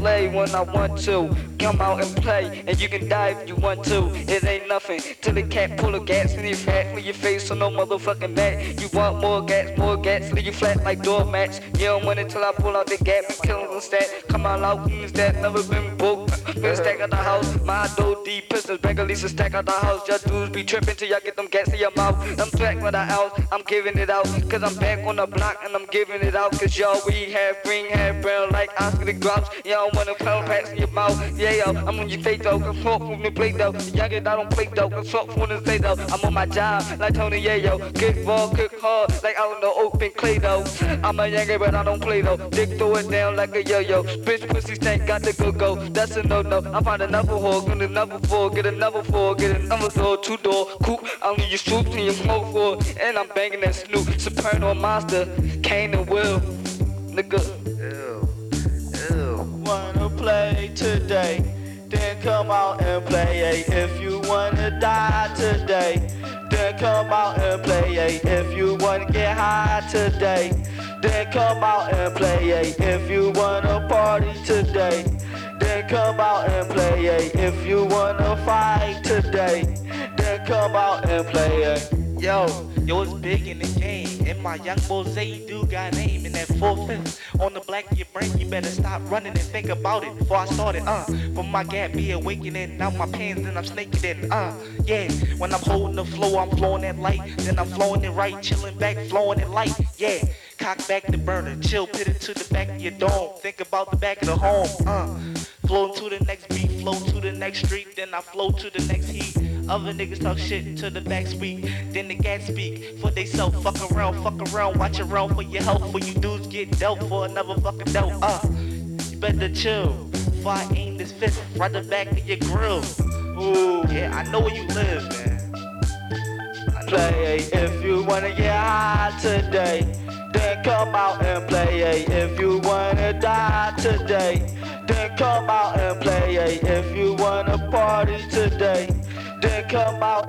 slay when I want to. Come out and play, and you can die if you want to. It ain't nothing till the cat pull a gas in your fat, leave your face on no motherfucking mat. You want more gas, more gas, leave you flat like doormats. You don't want it till I pull out the gap and kill the stat. Come out, who's that? Never been broke. Been stack at the house, my dough deep pistols, bag at least a stack at the house. Just dudes be tripping till y'all get them gas in your mouth. I'm back with the house, I'm giving it out. Cause I'm back on the block and I'm giving it out. Cause y'all we have green, have brown like Oscar the Grouch. Y'all wanna pound packs in your mouth. Yeah, yo, I'm on your face though, fuck from the plate though. Y'all get out on plate though, fuck from the say though. I'm on my job like Tony Yayo. Kick ball, kick hard like out in the open clay though. I'm a youngin' but I don't play though. Dick throw it down like a yo-yo. Bitch pussy stank, got to go go. That's a no-no. I find another hole, get another four, get another four, get another door, two door, coupe. I need your swoops and your smoke for. And I'm banging that Snoop, Soprano Monster, Kane and Will. Nigga. Ew. Then come out and play. Ay. If you wanna die today, then come out and play. Ay. If you wanna get high today, then come out and play. Ay. If you wanna party today, then come out and play. Ay. If you wanna fight today, then come out and play. Ay. Yo, yo, it's big in the game. And my young boy Zay do got name in that four fifth. On the black of your brain, you better stop running and think about it before I start it. Uh, from my gap be awakening. Now my pants, then I'm snaking in. Uh, yeah, when I'm holding the flow, I'm flowing that light. Then I'm flowing it right, chilling back, flowing it light. Yeah, cock back the burner, chill, pit it to the back of your dome. Think about the back of the home. Uh, flow to the next beat, flow to the next street, then I flow to the next heat. Other niggas talk shit to the back speak, then the gas speak for they self. Fuck around, fuck around, watch around for your health. For you dudes get dealt for another fucking dope. Uh, you better chill. Before I aim this fist right the back of your grill. Ooh, yeah, I know where you live, man. Play. If you wanna get high today, then come out and play. If you wanna die today, then come out and play. If you wanna party today, come out